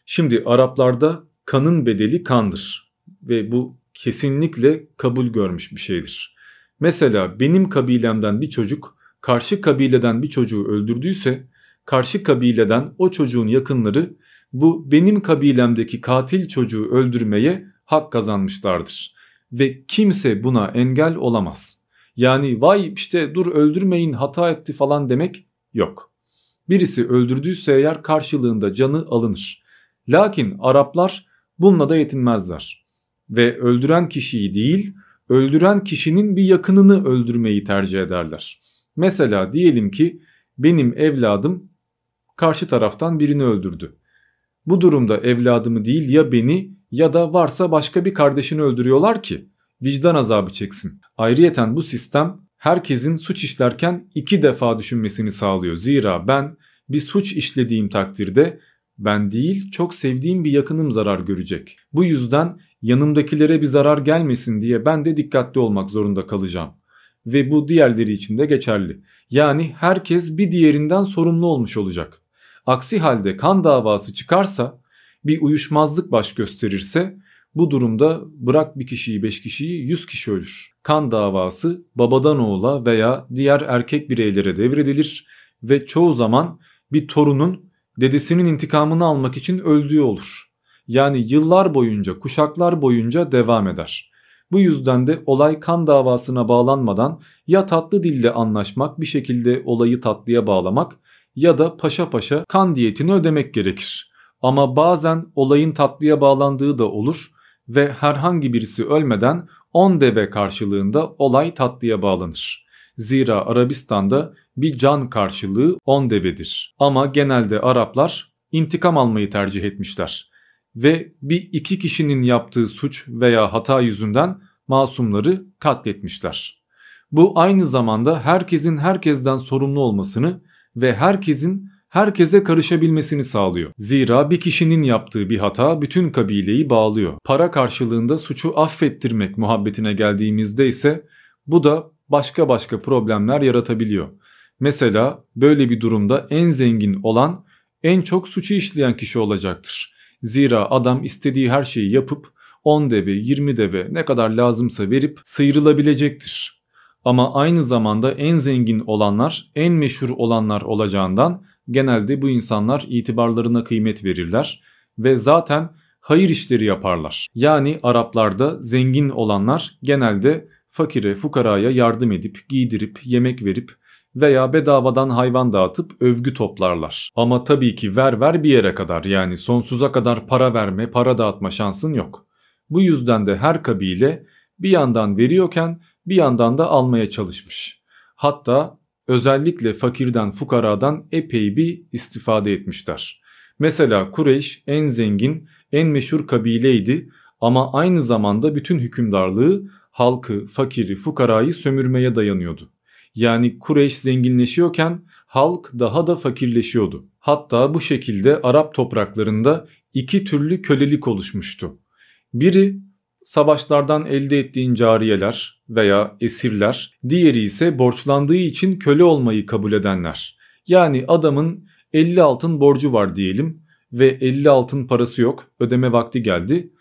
Şimdi Araplarda kanın bedeli kandır ve bu kesinlikle kabul görmüş bir şeydir. Mesela benim kabilemden bir çocuk karşı kabileden bir çocuğu öldürdüyse karşı kabileden o çocuğun yakınları bu benim kabilemdeki katil çocuğu öldürmeye hak kazanmışlardır. Ve kimse buna engel olamaz. Yani vay işte dur öldürmeyin hata etti falan demek yok. Birisi öldürdüyse eğer karşılığında canı alınır. Lakin Araplar bununla da yetinmezler. Ve öldüren kişiyi değil, öldüren kişinin bir yakınını öldürmeyi tercih ederler. Mesela diyelim ki benim evladım karşı taraftan birini öldürdü. Bu durumda evladımı değil ya beni ya da varsa başka bir kardeşini öldürüyorlar ki vicdan azabı çeksin. Ayrıyeten bu sistem herkesin suç işlerken iki defa düşünmesini sağlıyor. Zira ben bir suç işlediğim takdirde ben değil çok sevdiğim bir yakınım zarar görecek. Bu yüzden yanımdakilere bir zarar gelmesin diye ben de dikkatli olmak zorunda kalacağım. Ve bu diğerleri için de geçerli. Yani herkes bir diğerinden sorumlu olmuş olacak. Aksi halde kan davası çıkarsa bir uyuşmazlık baş gösterirse bu durumda bırak bir kişiyi beş kişiyi yüz kişi ölür. Kan davası babadan oğula veya diğer erkek bireylere devredilir ve çoğu zaman bir torunun dedesinin intikamını almak için öldüğü olur. Yani yıllar boyunca, kuşaklar boyunca devam eder. Bu yüzden de olay kan davasına bağlanmadan ya tatlı dilde anlaşmak bir şekilde olayı tatlıya bağlamak ya da paşa paşa kan diyetini ödemek gerekir. Ama bazen olayın tatlıya bağlandığı da olur ve herhangi birisi ölmeden 10 deve karşılığında olay tatlıya bağlanır. Zira Arabistan'da bir can karşılığı 10 devedir. Ama genelde Araplar intikam almayı tercih etmişler. Ve bir iki kişinin yaptığı suç veya hata yüzünden masumları katletmişler. Bu aynı zamanda herkesin herkesten sorumlu olmasını ve herkesin herkese karışabilmesini sağlıyor. Zira bir kişinin yaptığı bir hata bütün kabileyi bağlıyor. Para karşılığında suçu affettirmek muhabbetine geldiğimizde ise bu da başka başka problemler yaratabiliyor. Mesela böyle bir durumda en zengin olan en çok suçu işleyen kişi olacaktır. Zira adam istediği her şeyi yapıp 10 deve 20 deve ne kadar lazımsa verip sıyrılabilecektir. Ama aynı zamanda en zengin olanlar en meşhur olanlar olacağından genelde bu insanlar itibarlarına kıymet verirler ve zaten hayır işleri yaparlar. Yani Araplarda zengin olanlar genelde fakire fukaraya yardım edip giydirip yemek verip veya bedavadan hayvan dağıtıp övgü toplarlar. Ama tabii ki ver ver bir yere kadar yani sonsuza kadar para verme para dağıtma şansın yok. Bu yüzden de her kabile bir yandan veriyorken bir yandan da almaya çalışmış. Hatta özellikle fakirden fukaradan epey bir istifade etmişler. Mesela Kureyş en zengin, en meşhur kabileydi ama aynı zamanda bütün hükümdarlığı halkı, fakiri, fukarayı sömürmeye dayanıyordu. Yani Kureyş zenginleşiyorken halk daha da fakirleşiyordu. Hatta bu şekilde Arap topraklarında iki türlü kölelik oluşmuştu. Biri savaşlardan elde ettiğin cariyeler veya esirler, diğeri ise borçlandığı için köle olmayı kabul edenler. Yani adamın 50 altın borcu var diyelim ve 50 altın parası yok, ödeme vakti geldi.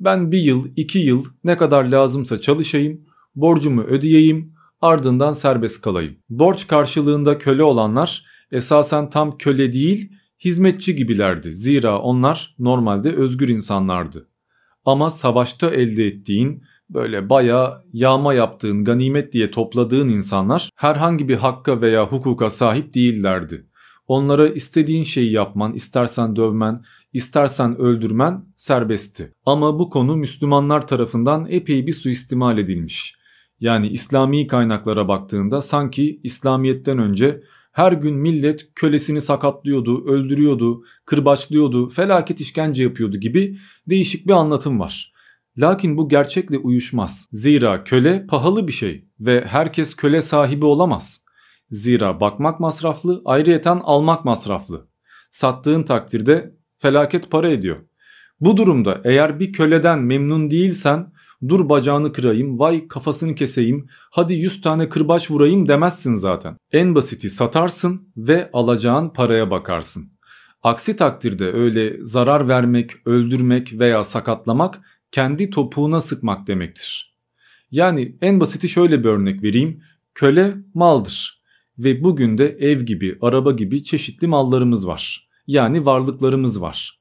Ben bir yıl, iki yıl ne kadar lazımsa çalışayım, borcumu ödeyeyim, ardından serbest kalayım. Borç karşılığında köle olanlar esasen tam köle değil, hizmetçi gibilerdi. Zira onlar normalde özgür insanlardı. Ama savaşta elde ettiğin böyle bayağı yağma yaptığın ganimet diye topladığın insanlar herhangi bir hakka veya hukuka sahip değillerdi. Onlara istediğin şeyi yapman, istersen dövmen, istersen öldürmen serbestti. Ama bu konu Müslümanlar tarafından epey bir suistimal edilmiş. Yani İslami kaynaklara baktığında sanki İslamiyet'ten önce Her gün millet kölesini sakatlıyordu, öldürüyordu, kırbaçlıyordu, felaket işkence yapıyordu gibi değişik bir anlatım var. Lakin bu gerçekle uyuşmaz. Zira köle pahalı bir şey ve herkes köle sahibi olamaz. Zira bakmak masraflı, ayrıyeten almak masraflı. Sattığın takdirde felaket para ediyor. Bu durumda eğer bir köleden memnun değilsen dur bacağını kırayım, vay kafasını keseyim, hadi 100 tane kırbaç vurayım demezsin zaten. En basiti satarsın ve alacağın paraya bakarsın. Aksi takdirde öyle zarar vermek, öldürmek veya sakatlamak kendi topuğuna sıkmak demektir. Yani en basiti şöyle bir örnek vereyim. Köle maldır ve bugün de ev gibi, araba gibi çeşitli mallarımız var. Yani varlıklarımız var.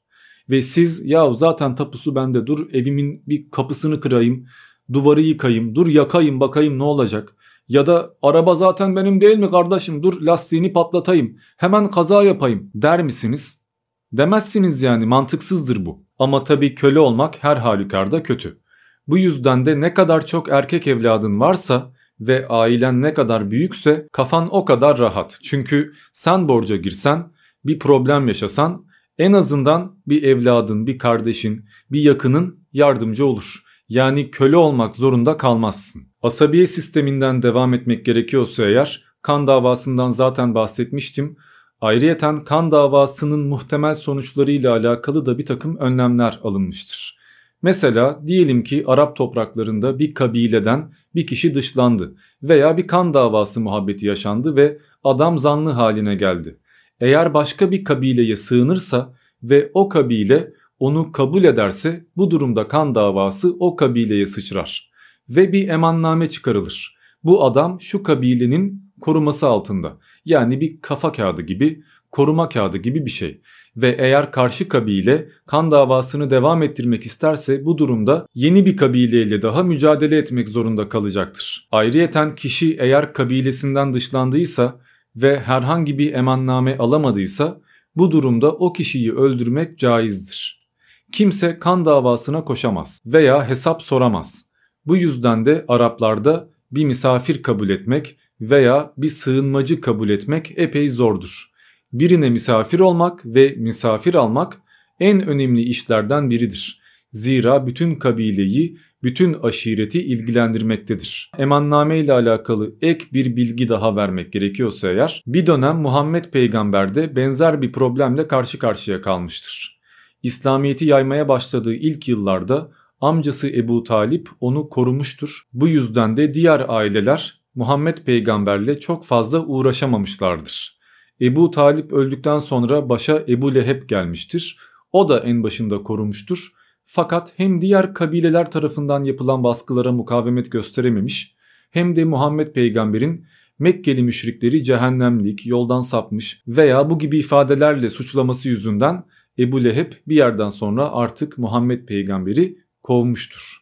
Ve siz ya zaten tapusu bende dur evimin bir kapısını kırayım, duvarı yıkayım, dur yakayım bakayım ne olacak. Ya da araba zaten benim değil mi kardeşim dur lastiğini patlatayım hemen kaza yapayım der misiniz? Demezsiniz yani mantıksızdır bu. Ama tabii köle olmak her halükarda kötü. Bu yüzden de ne kadar çok erkek evladın varsa ve ailen ne kadar büyükse kafan o kadar rahat. Çünkü sen borca girsen, bir problem yaşasan en azından bir evladın, bir kardeşin, bir yakının yardımcı olur. Yani köle olmak zorunda kalmazsın. Asabiye sisteminden devam etmek gerekiyorsa eğer kan davasından zaten bahsetmiştim. Ayrıyeten kan davasının muhtemel sonuçlarıyla alakalı da bir takım önlemler alınmıştır. Mesela diyelim ki Arap topraklarında bir kabileden bir kişi dışlandı veya bir kan davası muhabbeti yaşandı ve adam zanlı haline geldi. Eğer başka bir kabileye sığınırsa ve o kabile onu kabul ederse bu durumda kan davası o kabileye sıçrar ve bir emanname çıkarılır. Bu adam şu kabilenin koruması altında yani bir kafa kağıdı gibi koruma kağıdı gibi bir şey ve eğer karşı kabile kan davasını devam ettirmek isterse bu durumda yeni bir kabileyle daha mücadele etmek zorunda kalacaktır. Ayrıyeten kişi eğer kabilesinden dışlandıysa ve herhangi bir emanname alamadıysa bu durumda o kişiyi öldürmek caizdir. Kimse kan davasına koşamaz veya hesap soramaz. Bu yüzden de Araplarda bir misafir kabul etmek veya bir sığınmacı kabul etmek epey zordur. Birine misafir olmak ve misafir almak en önemli işlerden biridir. Zira bütün kabileyi, bütün aşireti ilgilendirmektedir. Emanname ile alakalı ek bir bilgi daha vermek gerekiyorsa eğer, bir dönem Muhammed peygamber de benzer bir problemle karşı karşıya kalmıştır. İslamiyet'i yaymaya başladığı ilk yıllarda amcası Ebu Talip onu korumuştur. Bu yüzden de diğer aileler Muhammed peygamberle çok fazla uğraşamamışlardır. Ebu Talip öldükten sonra başa Ebu Leheb gelmiştir. O da en başında korumuştur. Fakat hem diğer kabileler tarafından yapılan baskılara mukavemet gösterememiş hem de Muhammed peygamberin Mekkeli müşrikleri cehennemlik, yoldan sapmış veya bu gibi ifadelerle suçlaması yüzünden Ebu Leheb bir yerden sonra artık Muhammed peygamberi kovmuştur.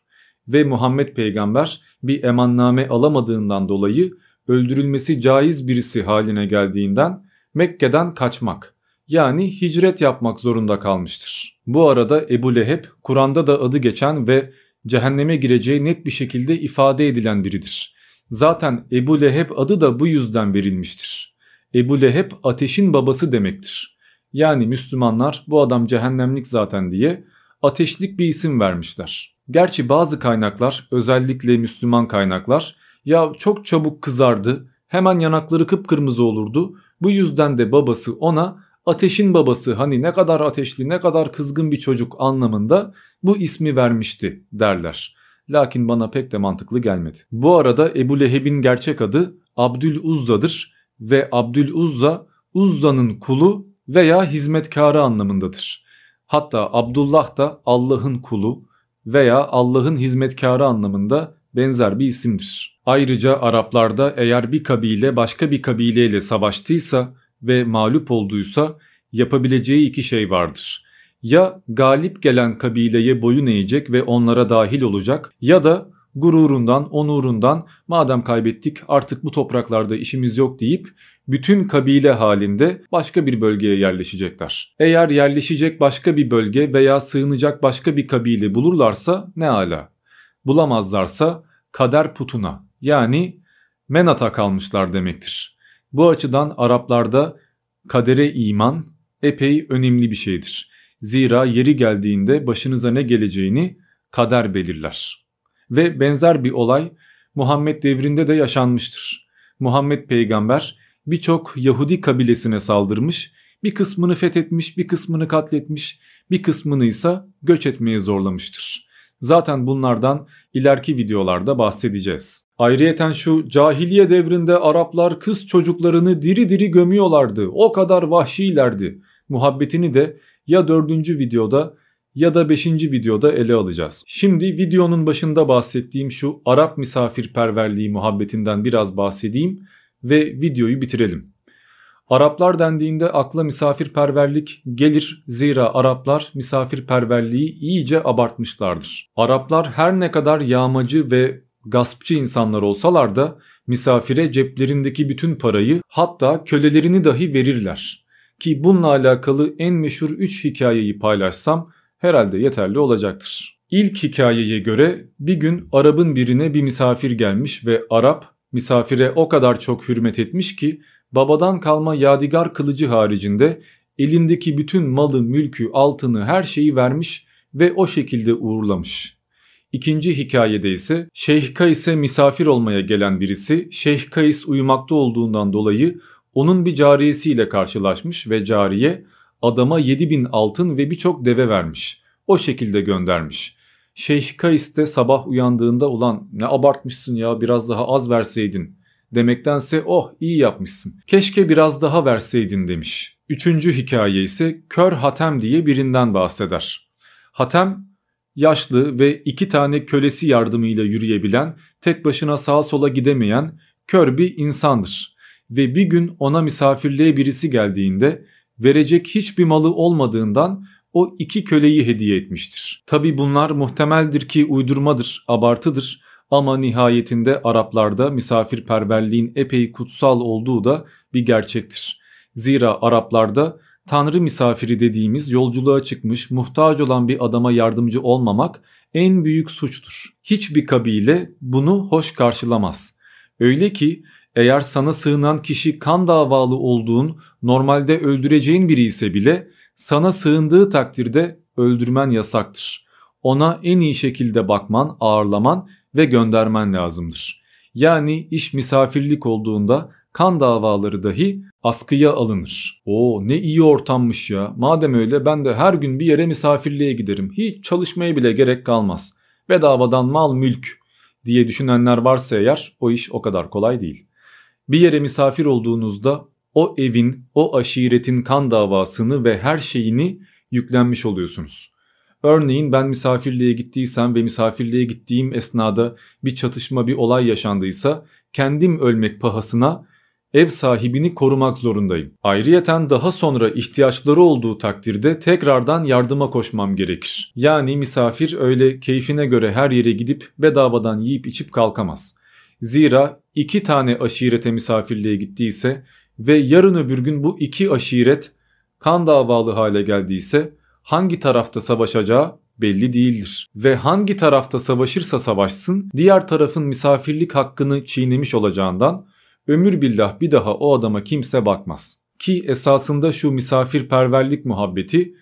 Ve Muhammed peygamber bir emanname alamadığından dolayı öldürülmesi caiz birisi haline geldiğinden Mekke'den kaçmak yani hicret yapmak zorunda kalmıştır. Bu arada Ebu Leheb Kur'an'da da adı geçen ve cehenneme gireceği net bir şekilde ifade edilen biridir. Zaten Ebu Leheb adı da bu yüzden verilmiştir. Ebu Leheb ateşin babası demektir. Yani Müslümanlar bu adam cehennemlik zaten diye ateşlik bir isim vermişler. Gerçi bazı kaynaklar özellikle Müslüman kaynaklar ya çok çabuk kızardı hemen yanakları kıpkırmızı olurdu bu yüzden de babası ona ateşin babası hani ne kadar ateşli ne kadar kızgın bir çocuk anlamında bu ismi vermişti derler. Lakin bana pek de mantıklı gelmedi. Bu arada Ebu Leheb'in gerçek adı Abdül Uzza'dır ve Abdül Uzza Uzza'nın kulu veya hizmetkarı anlamındadır. Hatta Abdullah da Allah'ın kulu veya Allah'ın hizmetkarı anlamında benzer bir isimdir. Ayrıca Araplarda eğer bir kabile başka bir kabileyle savaştıysa ve mağlup olduysa yapabileceği iki şey vardır. Ya galip gelen kabileye boyun eğecek ve onlara dahil olacak ya da gururundan, onurundan madem kaybettik artık bu topraklarda işimiz yok deyip bütün kabile halinde başka bir bölgeye yerleşecekler. Eğer yerleşecek başka bir bölge veya sığınacak başka bir kabile bulurlarsa ne ala. Bulamazlarsa kader putuna yani Menat'a kalmışlar demektir. Bu açıdan Araplarda kadere iman epey önemli bir şeydir. Zira yeri geldiğinde başınıza ne geleceğini kader belirler. Ve benzer bir olay Muhammed devrinde de yaşanmıştır. Muhammed peygamber birçok Yahudi kabilesine saldırmış, bir kısmını fethetmiş, bir kısmını katletmiş, bir kısmını ise göç etmeye zorlamıştır. Zaten bunlardan ileriki videolarda bahsedeceğiz. Ayrıyeten şu cahiliye devrinde Araplar kız çocuklarını diri diri gömüyorlardı. O kadar vahşilerdi. Muhabbetini de ya dördüncü videoda ya da 5. videoda ele alacağız. Şimdi videonun başında bahsettiğim şu Arap misafirperverliği muhabbetinden biraz bahsedeyim ve videoyu bitirelim. Araplar dendiğinde akla misafirperverlik gelir zira Araplar misafirperverliği iyice abartmışlardır. Araplar her ne kadar yağmacı ve gaspçı insanlar olsalar da misafire ceplerindeki bütün parayı hatta kölelerini dahi verirler. Ki bununla alakalı en meşhur 3 hikayeyi paylaşsam herhalde yeterli olacaktır. İlk hikayeye göre bir gün Arap'ın birine bir misafir gelmiş ve Arap misafire o kadar çok hürmet etmiş ki babadan kalma yadigar kılıcı haricinde elindeki bütün malı, mülkü, altını, her şeyi vermiş ve o şekilde uğurlamış. İkinci hikayede ise Şeyh Kais'e misafir olmaya gelen birisi Şeyh Kais uyumakta olduğundan dolayı onun bir cariyesiyle karşılaşmış ve cariye adama 7000 altın ve birçok deve vermiş. O şekilde göndermiş. Şeyh Kais de sabah uyandığında ulan ne abartmışsın ya biraz daha az verseydin demektense oh iyi yapmışsın keşke biraz daha verseydin demiş. Üçüncü hikaye ise Kör Hatem diye birinden bahseder. Hatem yaşlı ve iki tane kölesi yardımıyla yürüyebilen, tek başına sağa sola gidemeyen kör bir insandır. Ve bir gün ona misafirliğe birisi geldiğinde verecek hiçbir malı olmadığından o iki köleyi hediye etmiştir. Tabi bunlar muhtemeldir ki uydurmadır, abartıdır ama nihayetinde Araplarda misafirperverliğin epey kutsal olduğu da bir gerçektir. Zira Araplarda tanrı misafiri dediğimiz yolculuğa çıkmış muhtaç olan bir adama yardımcı olmamak en büyük suçtur. Hiçbir kabile bunu hoş karşılamaz. Öyle ki eğer sana sığınan kişi kan davalı olduğun, normalde öldüreceğin biri ise bile sana sığındığı takdirde öldürmen yasaktır. Ona en iyi şekilde bakman, ağırlaman ve göndermen lazımdır. Yani iş misafirlik olduğunda kan davaları dahi askıya alınır. Oo ne iyi ortammış ya. Madem öyle ben de her gün bir yere misafirliğe giderim. Hiç çalışmaya bile gerek kalmaz. Bedavadan mal mülk diye düşünenler varsa eğer o iş o kadar kolay değil. Bir yere misafir olduğunuzda o evin, o aşiretin kan davasını ve her şeyini yüklenmiş oluyorsunuz. Örneğin ben misafirliğe gittiysem ve misafirliğe gittiğim esnada bir çatışma bir olay yaşandıysa kendim ölmek pahasına ev sahibini korumak zorundayım. Ayrıyeten daha sonra ihtiyaçları olduğu takdirde tekrardan yardıma koşmam gerekir. Yani misafir öyle keyfine göre her yere gidip bedavadan yiyip içip kalkamaz. Zira iki tane aşirete misafirliğe gittiyse ve yarın öbür gün bu iki aşiret kan davalı hale geldiyse hangi tarafta savaşacağı belli değildir. Ve hangi tarafta savaşırsa savaşsın diğer tarafın misafirlik hakkını çiğnemiş olacağından ömür billah bir daha o adama kimse bakmaz. Ki esasında şu misafirperverlik muhabbeti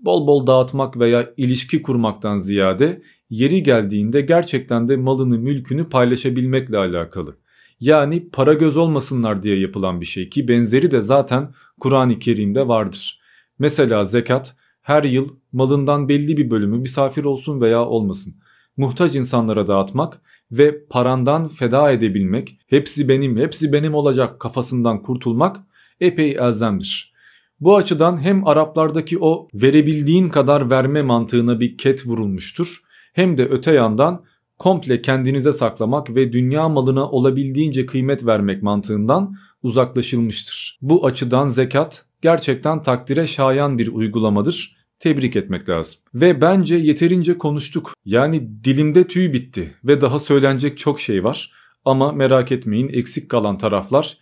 bol bol dağıtmak veya ilişki kurmaktan ziyade yeri geldiğinde gerçekten de malını mülkünü paylaşabilmekle alakalı. Yani para göz olmasınlar diye yapılan bir şey ki benzeri de zaten Kur'an-ı Kerim'de vardır. Mesela zekat her yıl malından belli bir bölümü misafir olsun veya olmasın muhtaç insanlara dağıtmak ve parandan feda edebilmek, hepsi benim, hepsi benim olacak kafasından kurtulmak epey elzemdir. Bu açıdan hem Araplardaki o verebildiğin kadar verme mantığına bir ket vurulmuştur hem de öte yandan komple kendinize saklamak ve dünya malına olabildiğince kıymet vermek mantığından uzaklaşılmıştır. Bu açıdan zekat gerçekten takdire şayan bir uygulamadır tebrik etmek lazım. Ve bence yeterince konuştuk. Yani dilimde tüy bitti ve daha söylenecek çok şey var. Ama merak etmeyin eksik kalan taraflar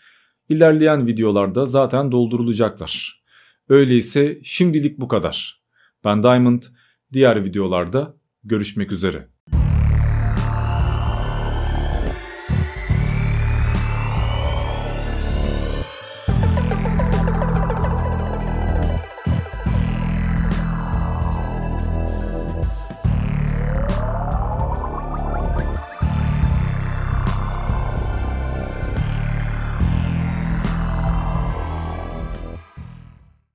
ilerleyen videolarda zaten doldurulacaklar. Öyleyse şimdilik bu kadar. Ben Diamond, diğer videolarda görüşmek üzere.